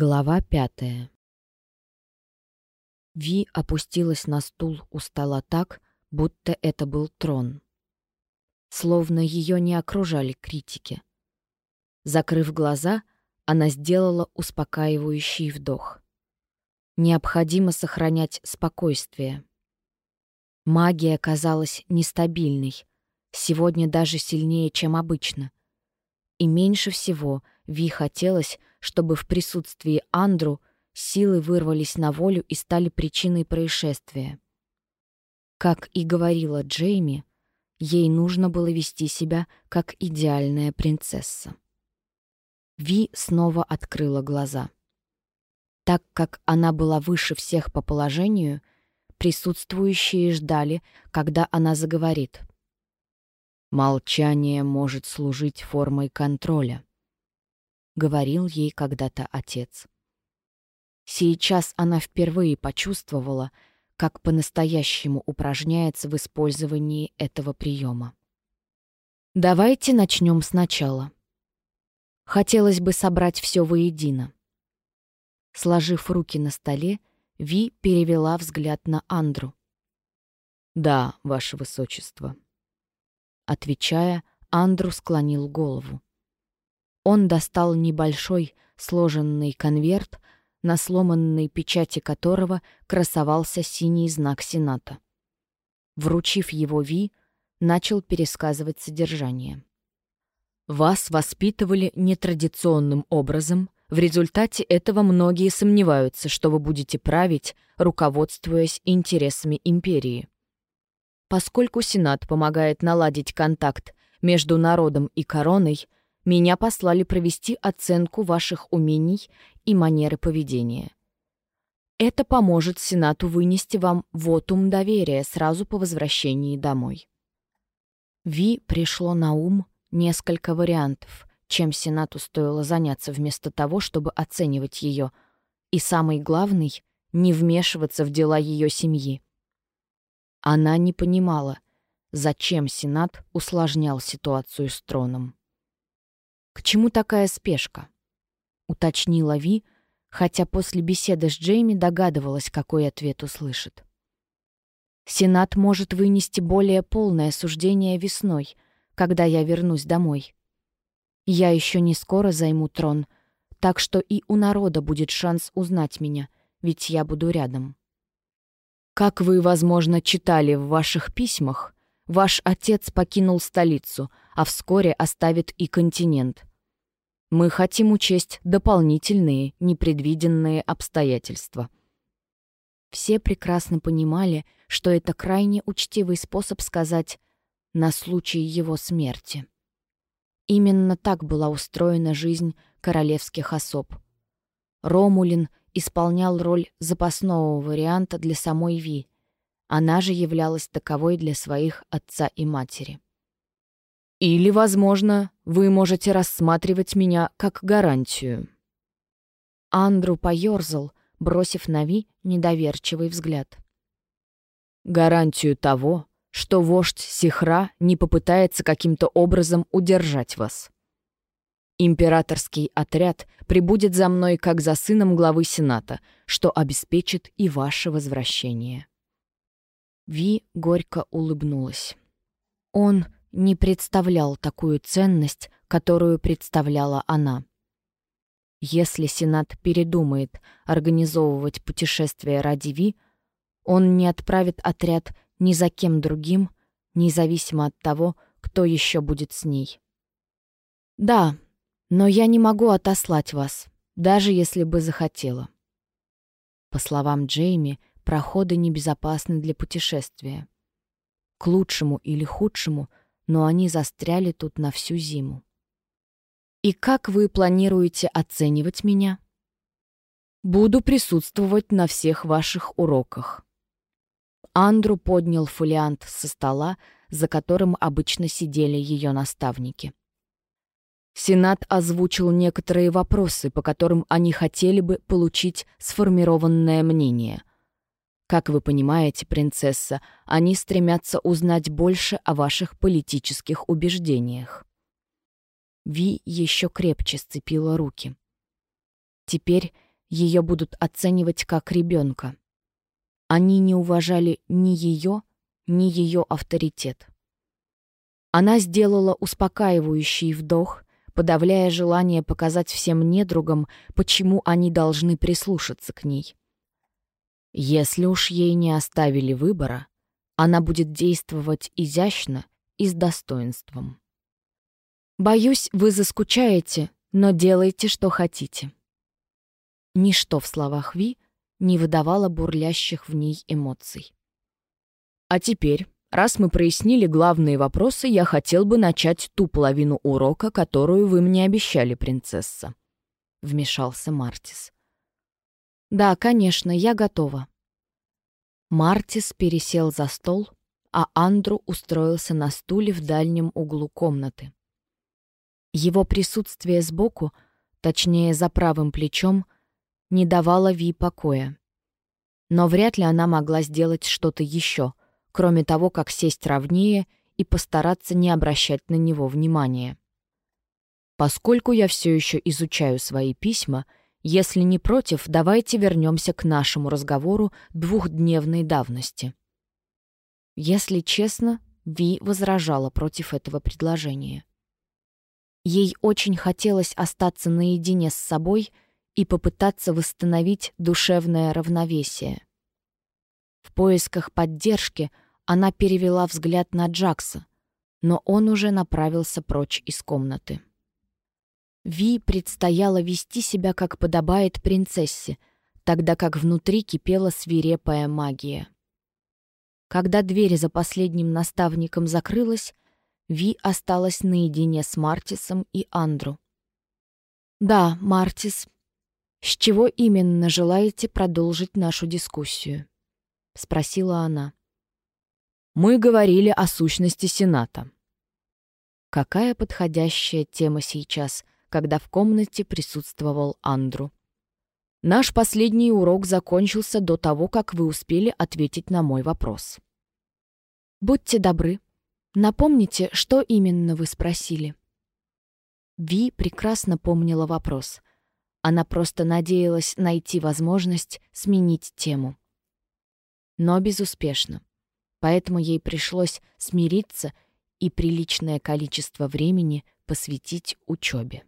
Глава пятая. Ви опустилась на стул у стола так, будто это был трон. Словно ее не окружали критики. Закрыв глаза, она сделала успокаивающий вдох. Необходимо сохранять спокойствие. Магия казалась нестабильной, сегодня даже сильнее, чем обычно. И меньше всего Ви хотелось, чтобы в присутствии Андру силы вырвались на волю и стали причиной происшествия. Как и говорила Джейми, ей нужно было вести себя как идеальная принцесса. Ви снова открыла глаза. Так как она была выше всех по положению, присутствующие ждали, когда она заговорит. «Молчание может служить формой контроля», говорил ей когда-то отец. Сейчас она впервые почувствовала, как по-настоящему упражняется в использовании этого приема. Давайте начнем сначала. Хотелось бы собрать все воедино. Сложив руки на столе, Ви перевела взгляд на Андру. «Да, ваше высочество». Отвечая, Андру склонил голову. Он достал небольшой сложенный конверт, на сломанной печати которого красовался синий знак Сената. Вручив его Ви, начал пересказывать содержание. «Вас воспитывали нетрадиционным образом. В результате этого многие сомневаются, что вы будете править, руководствуясь интересами империи. Поскольку Сенат помогает наладить контакт между народом и короной, меня послали провести оценку ваших умений и манеры поведения. Это поможет Сенату вынести вам вотум доверия сразу по возвращении домой. Ви пришло на ум несколько вариантов, чем Сенату стоило заняться вместо того, чтобы оценивать ее, и самый главный — не вмешиваться в дела ее семьи. Она не понимала, зачем Сенат усложнял ситуацию с троном. «К чему такая спешка?» — уточнила Ви, хотя после беседы с Джейми догадывалась, какой ответ услышит. «Сенат может вынести более полное суждение весной, когда я вернусь домой. Я еще не скоро займу трон, так что и у народа будет шанс узнать меня, ведь я буду рядом». Как вы, возможно, читали в ваших письмах, ваш отец покинул столицу, а вскоре оставит и континент. Мы хотим учесть дополнительные непредвиденные обстоятельства. Все прекрасно понимали, что это крайне учтивый способ сказать «на случай его смерти». Именно так была устроена жизнь королевских особ. Ромулин исполнял роль запасного варианта для самой Ви, она же являлась таковой для своих отца и матери. Или, возможно, вы можете рассматривать меня как гарантию». Андру поёрзал, бросив на Ви недоверчивый взгляд. «Гарантию того, что вождь Сихра не попытается каким-то образом удержать вас. Императорский отряд прибудет за мной как за сыном главы Сената, что обеспечит и ваше возвращение». Ви горько улыбнулась. Он не представлял такую ценность, которую представляла она. Если Сенат передумает организовывать путешествие ради Ви, он не отправит отряд ни за кем другим, независимо от того, кто еще будет с ней. «Да, но я не могу отослать вас, даже если бы захотела». По словам Джейми, проходы небезопасны для путешествия. К лучшему или худшему но они застряли тут на всю зиму. «И как вы планируете оценивать меня?» «Буду присутствовать на всех ваших уроках». Андру поднял фолиант со стола, за которым обычно сидели ее наставники. Сенат озвучил некоторые вопросы, по которым они хотели бы получить сформированное мнение. Как вы понимаете, принцесса, они стремятся узнать больше о ваших политических убеждениях. Ви еще крепче сцепила руки. Теперь ее будут оценивать как ребенка. Они не уважали ни ее, ни ее авторитет. Она сделала успокаивающий вдох, подавляя желание показать всем недругам, почему они должны прислушаться к ней. Если уж ей не оставили выбора, она будет действовать изящно и с достоинством. «Боюсь, вы заскучаете, но делайте, что хотите». Ничто в словах Ви не выдавало бурлящих в ней эмоций. «А теперь, раз мы прояснили главные вопросы, я хотел бы начать ту половину урока, которую вы мне обещали, принцесса», — вмешался Мартис. «Да, конечно, я готова». Мартис пересел за стол, а Андру устроился на стуле в дальнем углу комнаты. Его присутствие сбоку, точнее за правым плечом, не давало Ви покоя. Но вряд ли она могла сделать что-то еще, кроме того, как сесть ровнее и постараться не обращать на него внимания. Поскольку я все еще изучаю свои письма, если не против, давайте вернемся к нашему разговору двухдневной давности. Если честно, Ви возражала против этого предложения. Ей очень хотелось остаться наедине с собой и попытаться восстановить душевное равновесие. В поисках поддержки она перевела взгляд на Джакса, но он уже направился прочь из комнаты. Ви предстояло вести себя, как подобает принцессе, тогда как внутри кипела свирепая магия. Когда дверь за последним наставником закрылась, Ви осталась наедине с Мартисом и Андру. «Да, Мартис, с чего именно желаете продолжить нашу дискуссию?» — спросила она. «Мы говорили о сущности Сената». Какая подходящая тема сейчас — когда в комнате присутствовал Андру. «Наш последний урок закончился до того, как вы успели ответить на мой вопрос». «Будьте добры, напомните, что именно вы спросили». Ви прекрасно помнила вопрос. Она просто надеялась найти возможность сменить тему. Но безуспешно. Поэтому ей пришлось смириться и приличное количество времени посвятить учебе.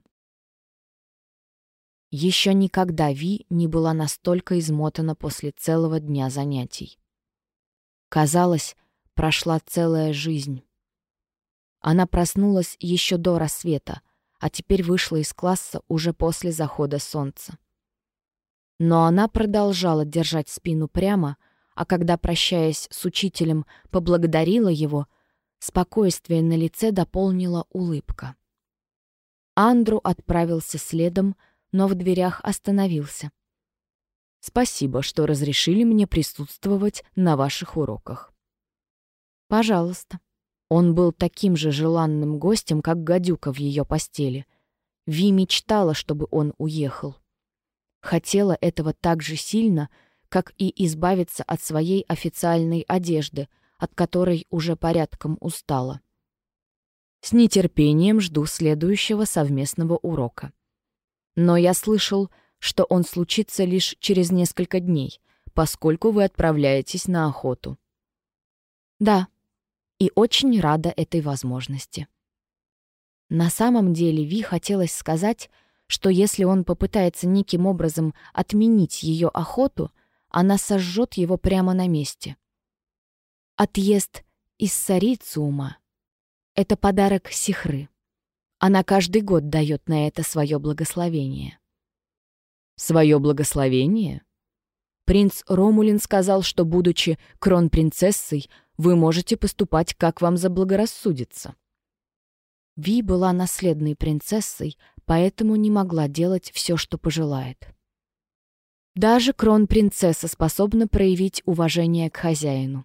Еще никогда Ви не была настолько измотана после целого дня занятий. Казалось, прошла целая жизнь. Она проснулась еще до рассвета, а теперь вышла из класса уже после захода солнца. Но она продолжала держать спину прямо, а когда, прощаясь с учителем, поблагодарила его, спокойствие на лице дополнила улыбка. Андру отправился следом, но в дверях остановился. «Спасибо, что разрешили мне присутствовать на ваших уроках». «Пожалуйста». Он был таким же желанным гостем, как гадюка в ее постели. Ви мечтала, чтобы он уехал. Хотела этого так же сильно, как и избавиться от своей официальной одежды, от которой уже порядком устала. С нетерпением жду следующего совместного урока. Но я слышал, что он случится лишь через несколько дней, поскольку вы отправляетесь на охоту. Да, и очень рада этой возможности. На самом деле Ви хотелось сказать, что если он попытается неким образом отменить ее охоту, она сожжет его прямо на месте. Отъезд из Сарициума — это подарок Сихры. Она каждый год дает на это свое благословение. Свое благословение? Принц Ромулин сказал, что, будучи кронпринцессой, вы можете поступать, как вам заблагорассудится. Ви была наследной принцессой, поэтому не могла делать все, что пожелает. Даже кронпринцесса способна проявить уважение к хозяину.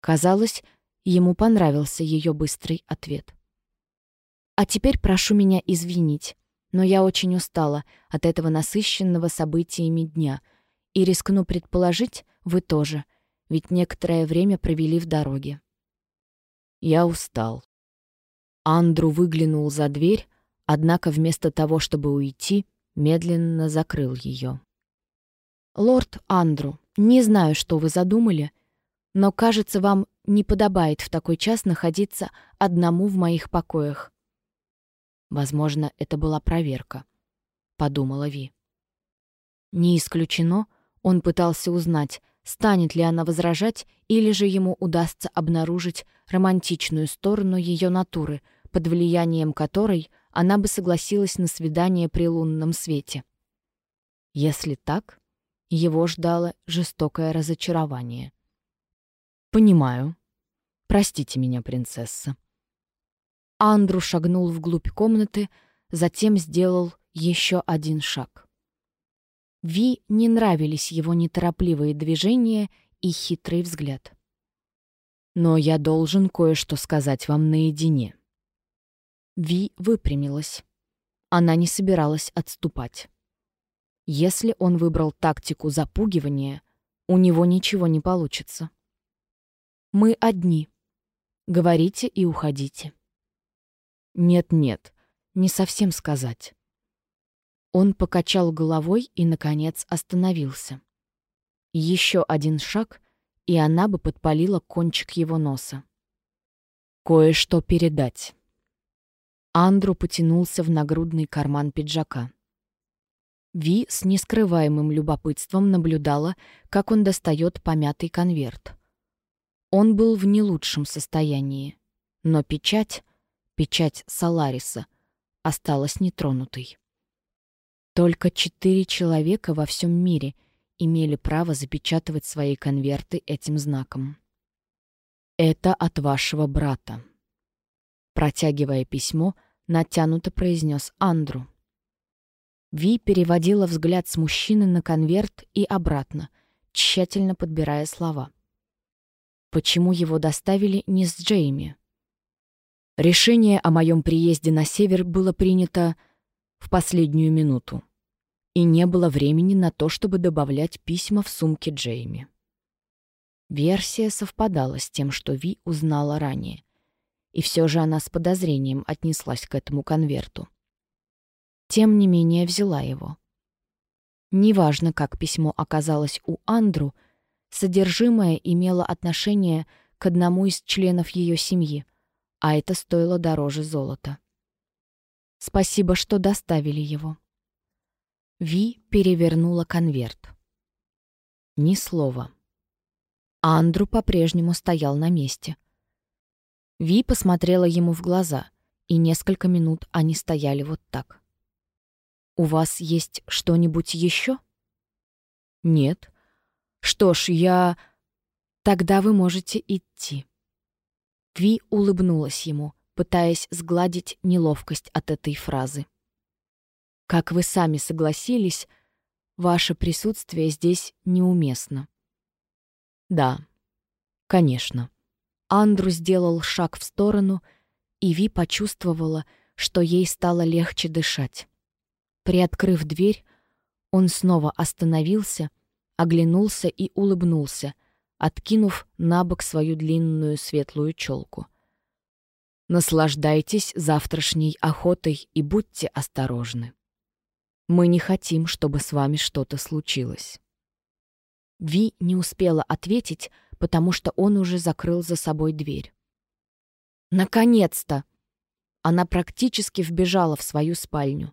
Казалось, ему понравился ее быстрый ответ. А теперь прошу меня извинить, но я очень устала от этого насыщенного событиями дня и рискну предположить, вы тоже, ведь некоторое время провели в дороге. Я устал. Андру выглянул за дверь, однако вместо того, чтобы уйти, медленно закрыл ее. «Лорд Андру, не знаю, что вы задумали, но, кажется, вам не подобает в такой час находиться одному в моих покоях». Возможно, это была проверка, подумала Ви. Не исключено, он пытался узнать, станет ли она возражать, или же ему удастся обнаружить романтичную сторону ее натуры, под влиянием которой она бы согласилась на свидание при лунном свете. Если так, его ждало жестокое разочарование. «Понимаю. Простите меня, принцесса». Андру шагнул вглубь комнаты, затем сделал еще один шаг. Ви не нравились его неторопливые движения и хитрый взгляд. «Но я должен кое-что сказать вам наедине». Ви выпрямилась. Она не собиралась отступать. Если он выбрал тактику запугивания, у него ничего не получится. «Мы одни. Говорите и уходите». «Нет-нет, не совсем сказать. Он покачал головой и, наконец, остановился. Еще один шаг, и она бы подпалила кончик его носа. «Кое-что передать». Андру потянулся в нагрудный карман пиджака. Ви с нескрываемым любопытством наблюдала, как он достает помятый конверт. Он был в не лучшем состоянии, но печать, печать Салариса, осталась нетронутой. Только четыре человека во всем мире имели право запечатывать свои конверты этим знаком. «Это от вашего брата», — протягивая письмо, натянуто произнес Андру. Ви переводила взгляд с мужчины на конверт и обратно, тщательно подбирая слова. Почему его доставили не с Джейми? Решение о моем приезде на север было принято в последнюю минуту. И не было времени на то, чтобы добавлять письма в сумке Джейми. Версия совпадала с тем, что Ви узнала ранее. И все же она с подозрением отнеслась к этому конверту. Тем не менее взяла его. Неважно, как письмо оказалось у Андру, содержимое имело отношение к одному из членов ее семьи, а это стоило дороже золота. Спасибо, что доставили его. Ви перевернула конверт. Ни слова. Андру по-прежнему стоял на месте. Ви посмотрела ему в глаза, и несколько минут они стояли вот так. «У вас есть что-нибудь еще?» «Нет». «Что ж, я...» «Тогда вы можете идти». Ви улыбнулась ему, пытаясь сгладить неловкость от этой фразы. «Как вы сами согласились, ваше присутствие здесь неуместно». «Да, конечно». Андру сделал шаг в сторону, и Ви почувствовала, что ей стало легче дышать. Приоткрыв дверь, он снова остановился, оглянулся и улыбнулся, откинув на бок свою длинную светлую челку — Наслаждайтесь завтрашней охотой и будьте осторожны. Мы не хотим, чтобы с вами что-то случилось». Ви не успела ответить, потому что он уже закрыл за собой дверь. «Наконец-то!» Она практически вбежала в свою спальню.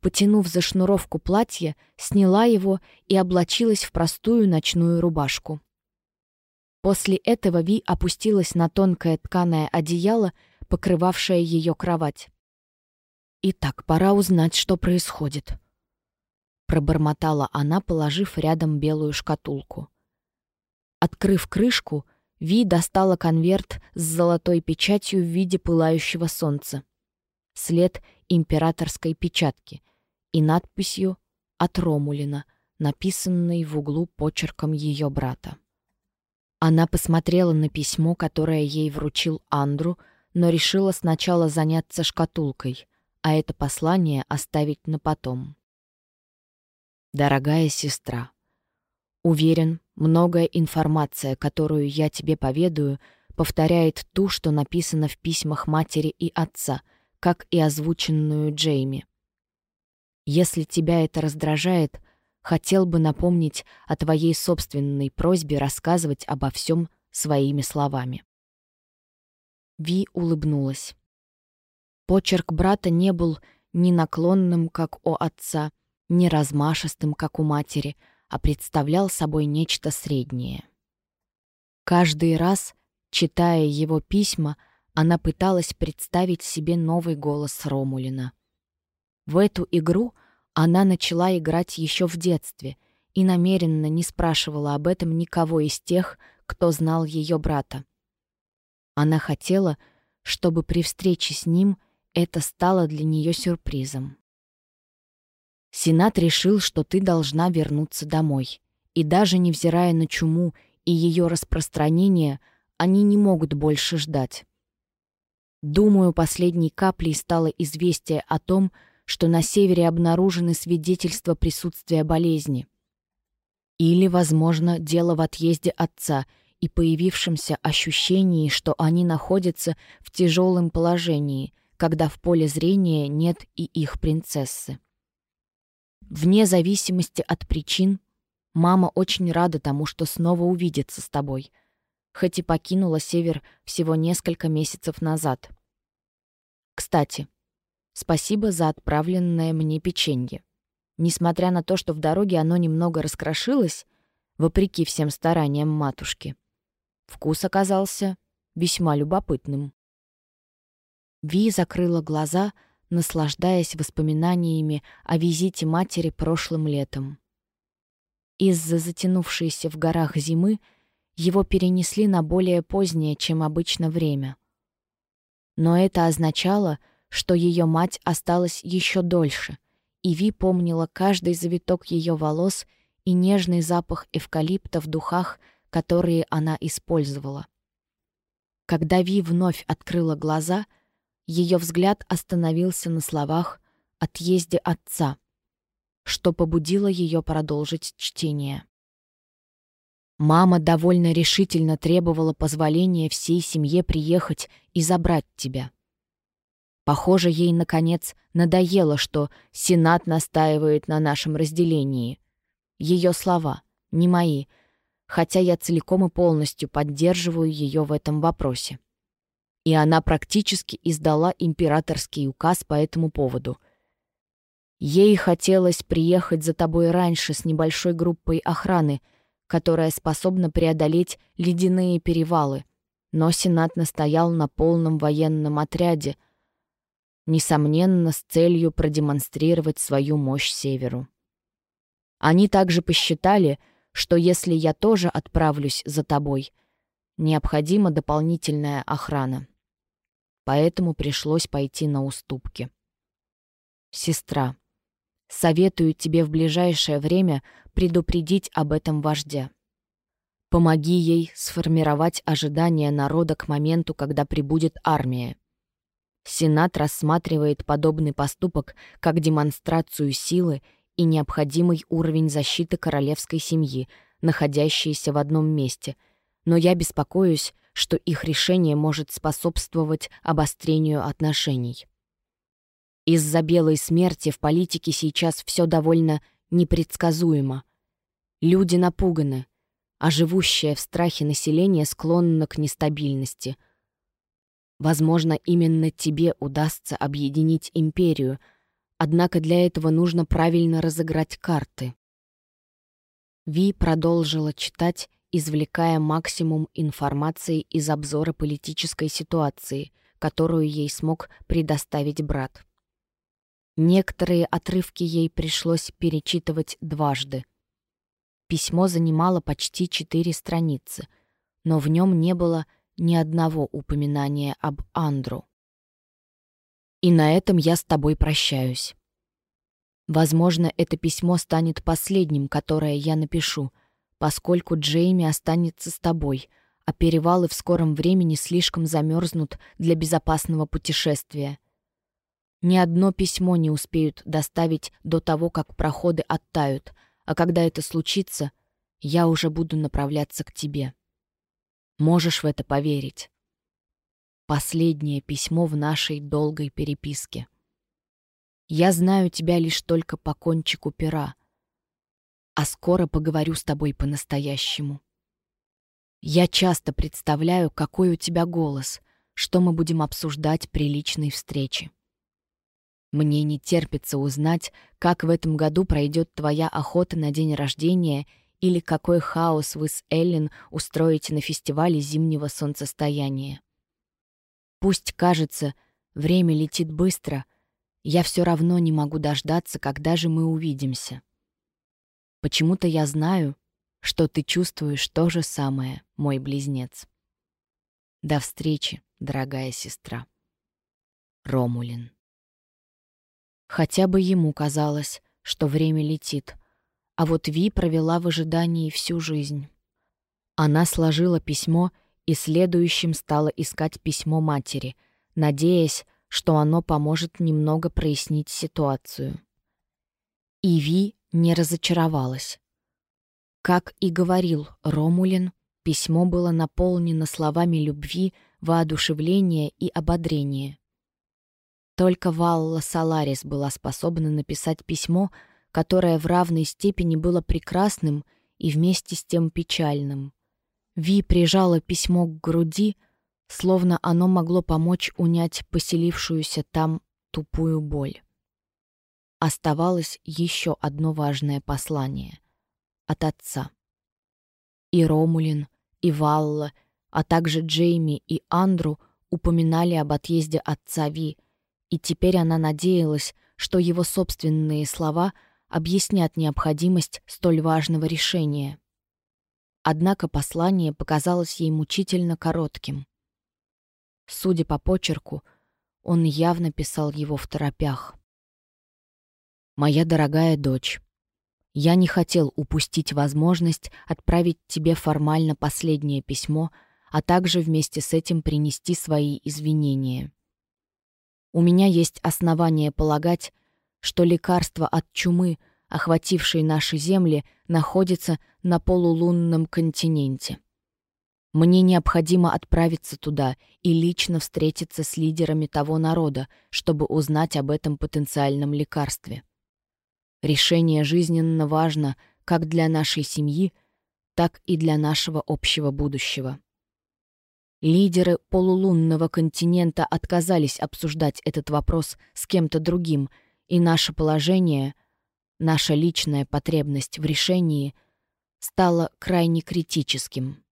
Потянув за шнуровку платья, сняла его и облачилась в простую ночную рубашку. После этого Ви опустилась на тонкое тканое одеяло покрывавшая ее кровать. «Итак, пора узнать, что происходит», — пробормотала она, положив рядом белую шкатулку. Открыв крышку, Ви достала конверт с золотой печатью в виде пылающего солнца, след императорской печатки и надписью «От Ромулина», написанной в углу почерком ее брата. Она посмотрела на письмо, которое ей вручил Андру, но решила сначала заняться шкатулкой, а это послание оставить на потом. «Дорогая сестра, уверен, многое информация, которую я тебе поведаю, повторяет ту, что написано в письмах матери и отца, как и озвученную Джейми. Если тебя это раздражает, хотел бы напомнить о твоей собственной просьбе рассказывать обо всем своими словами. Ви улыбнулась. Почерк брата не был ни наклонным, как у отца, ни размашистым, как у матери, а представлял собой нечто среднее. Каждый раз, читая его письма, она пыталась представить себе новый голос Ромулина. В эту игру она начала играть еще в детстве и намеренно не спрашивала об этом никого из тех, кто знал ее брата. Она хотела, чтобы при встрече с ним это стало для нее сюрпризом. Сенат решил, что ты должна вернуться домой. И даже невзирая на чуму и ее распространение, они не могут больше ждать. Думаю, последней каплей стало известие о том, что на севере обнаружены свидетельства присутствия болезни. Или, возможно, дело в отъезде отца — и появившемся ощущении, что они находятся в тяжелом положении, когда в поле зрения нет и их принцессы. Вне зависимости от причин, мама очень рада тому, что снова увидится с тобой, хоть и покинула Север всего несколько месяцев назад. Кстати, спасибо за отправленное мне печенье. Несмотря на то, что в дороге оно немного раскрошилось, вопреки всем стараниям матушки. Вкус оказался весьма любопытным. Ви закрыла глаза, наслаждаясь воспоминаниями о визите матери прошлым летом. Из-за затянувшейся в горах зимы его перенесли на более позднее, чем обычно, время. Но это означало, что ее мать осталась еще дольше, и Ви помнила каждый завиток ее волос и нежный запах эвкалипта в духах, которые она использовала. Когда Ви вновь открыла глаза, ее взгляд остановился на словах «отъезде отца», что побудило ее продолжить чтение. Мама довольно решительно требовала позволения всей семье приехать и забрать тебя. Похоже, ей, наконец, надоело, что Сенат настаивает на нашем разделении. Ее слова, не мои — хотя я целиком и полностью поддерживаю ее в этом вопросе. И она практически издала императорский указ по этому поводу. Ей хотелось приехать за тобой раньше с небольшой группой охраны, которая способна преодолеть ледяные перевалы, но Сенат настоял на полном военном отряде, несомненно, с целью продемонстрировать свою мощь Северу. Они также посчитали, что если я тоже отправлюсь за тобой, необходима дополнительная охрана. Поэтому пришлось пойти на уступки. Сестра, советую тебе в ближайшее время предупредить об этом вождя. Помоги ей сформировать ожидания народа к моменту, когда прибудет армия. Сенат рассматривает подобный поступок как демонстрацию силы и необходимый уровень защиты королевской семьи, находящиеся в одном месте, но я беспокоюсь, что их решение может способствовать обострению отношений. Из-за белой смерти в политике сейчас все довольно непредсказуемо. Люди напуганы, а живущее в страхе население склонно к нестабильности. Возможно, именно тебе удастся объединить империю — Однако для этого нужно правильно разыграть карты. Ви продолжила читать, извлекая максимум информации из обзора политической ситуации, которую ей смог предоставить брат. Некоторые отрывки ей пришлось перечитывать дважды. Письмо занимало почти четыре страницы, но в нем не было ни одного упоминания об Андру. И на этом я с тобой прощаюсь. Возможно, это письмо станет последним, которое я напишу, поскольку Джейми останется с тобой, а перевалы в скором времени слишком замерзнут для безопасного путешествия. Ни одно письмо не успеют доставить до того, как проходы оттают, а когда это случится, я уже буду направляться к тебе. Можешь в это поверить. Последнее письмо в нашей долгой переписке. Я знаю тебя лишь только по кончику пера, а скоро поговорю с тобой по-настоящему. Я часто представляю, какой у тебя голос, что мы будем обсуждать при личной встрече. Мне не терпится узнать, как в этом году пройдет твоя охота на день рождения или какой хаос вы с Эллен устроите на фестивале зимнего солнцестояния. Пусть кажется, время летит быстро, я все равно не могу дождаться, когда же мы увидимся. Почему-то я знаю, что ты чувствуешь то же самое, мой близнец. До встречи, дорогая сестра. Ромулин. Хотя бы ему казалось, что время летит, а вот Ви провела в ожидании всю жизнь. Она сложила письмо и следующим стала искать письмо матери, надеясь, что оно поможет немного прояснить ситуацию. И Ви не разочаровалась. Как и говорил Ромулин, письмо было наполнено словами любви, воодушевления и ободрения. Только Валла Саларис была способна написать письмо, которое в равной степени было прекрасным и вместе с тем печальным. Ви прижала письмо к груди, словно оно могло помочь унять поселившуюся там тупую боль оставалось еще одно важное послание — от отца. И Ромулин, и Валла, а также Джейми и Андру упоминали об отъезде отца Ви, и теперь она надеялась, что его собственные слова объяснят необходимость столь важного решения. Однако послание показалось ей мучительно коротким. Судя по почерку, он явно писал его в торопях. Моя дорогая дочь, я не хотел упустить возможность отправить тебе формально последнее письмо, а также вместе с этим принести свои извинения. У меня есть основания полагать, что лекарство от чумы, охватившей наши земли, находится на полулунном континенте. Мне необходимо отправиться туда и лично встретиться с лидерами того народа, чтобы узнать об этом потенциальном лекарстве. Решение жизненно важно как для нашей семьи, так и для нашего общего будущего. Лидеры полулунного континента отказались обсуждать этот вопрос с кем-то другим, и наше положение, наша личная потребность в решении стало крайне критическим.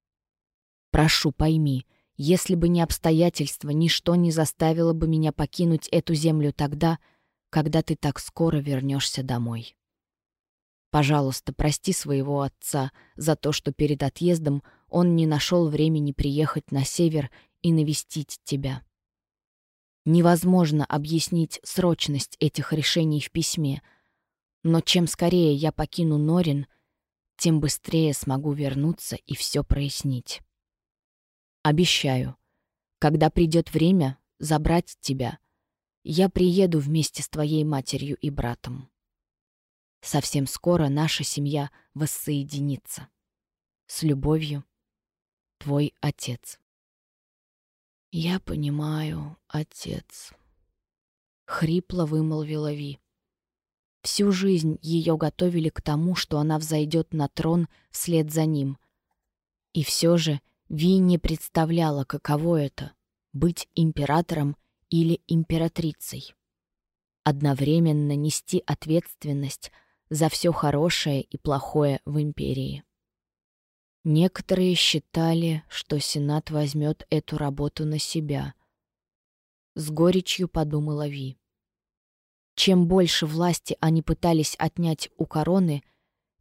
Прошу, пойми, если бы не обстоятельства, ничто не заставило бы меня покинуть эту землю тогда, когда ты так скоро вернешься домой. Пожалуйста, прости своего отца за то, что перед отъездом он не нашел времени приехать на север и навестить тебя. Невозможно объяснить срочность этих решений в письме, но чем скорее я покину Норин, тем быстрее смогу вернуться и все прояснить. Обещаю, когда придет время забрать тебя — я приеду вместе с твоей матерью и братом. Совсем скоро наша семья воссоединится. С любовью, твой отец. «Я понимаю, отец», — хрипло вымолвила Ви. Всю жизнь ее готовили к тому, что она взойдет на трон вслед за ним. И все же Ви не представляла, каково это — быть императором или императрицей. Одновременно нести ответственность за все хорошее и плохое в империи. Некоторые считали, что Сенат возьмет эту работу на себя. С горечью подумала Ви. Чем больше власти они пытались отнять у короны,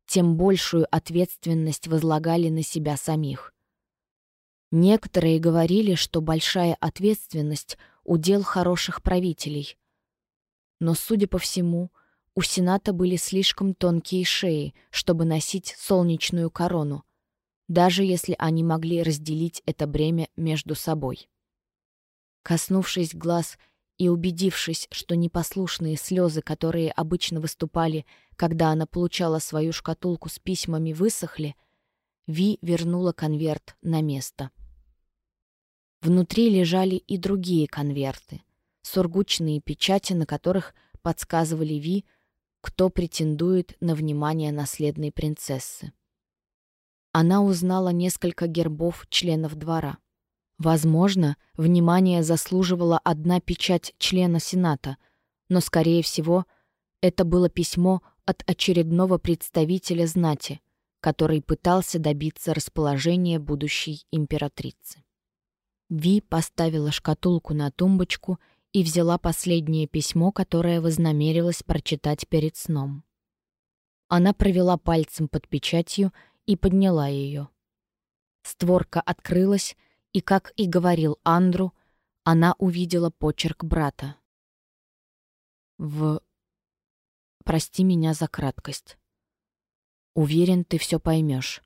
тем большую ответственность возлагали на себя самих. Некоторые говорили, что большая ответственность удел хороших правителей. Но, судя по всему, у Сената были слишком тонкие шеи, чтобы носить солнечную корону, даже если они могли разделить это бремя между собой. Коснувшись глаз и убедившись, что непослушные слезы, которые обычно выступали, когда она получала свою шкатулку с письмами, высохли, Ви вернула конверт на место. Внутри лежали и другие конверты, сургучные печати, на которых подсказывали Ви, кто претендует на внимание наследной принцессы. Она узнала несколько гербов членов двора. Возможно, внимание заслуживала одна печать члена Сената, но, скорее всего, это было письмо от очередного представителя знати, который пытался добиться расположения будущей императрицы. Ви поставила шкатулку на тумбочку и взяла последнее письмо, которое вознамерилась прочитать перед сном. Она провела пальцем под печатью и подняла ее. Створка открылась, и, как и говорил Андру, она увидела почерк брата. В... Прости меня за краткость. Уверен, ты все поймешь.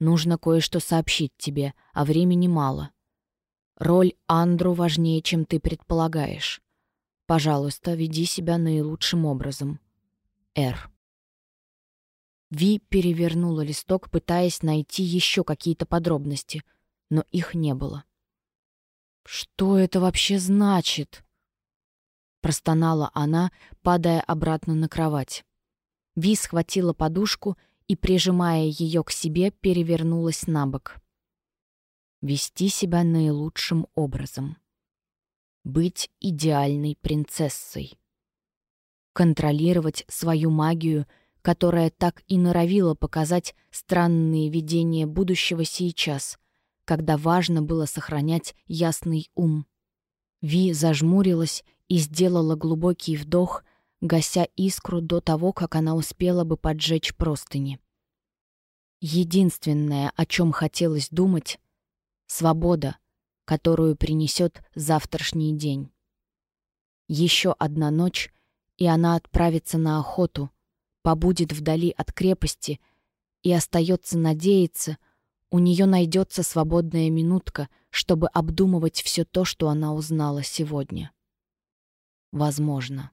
Нужно кое-что сообщить тебе, а времени мало. Роль Андру важнее, чем ты предполагаешь. Пожалуйста, веди себя наилучшим образом. Р. Ви перевернула листок, пытаясь найти еще какие-то подробности, но их не было. «Что это вообще значит?» Простонала она, падая обратно на кровать. Ви схватила подушку и, прижимая ее к себе, перевернулась на бок. Вести себя наилучшим образом. Быть идеальной принцессой. Контролировать свою магию — которая так и норовила показать странные видения будущего сейчас, когда важно было сохранять ясный ум. Ви зажмурилась и сделала глубокий вдох, гася искру до того, как она успела бы поджечь простыни. Единственное, о чем хотелось думать — свобода, которую принесет завтрашний день. Еще одна ночь, и она отправится на охоту — побудет вдали от крепости и остается надеяться, у нее найдется свободная минутка, чтобы обдумывать все то, что она узнала сегодня. Возможно.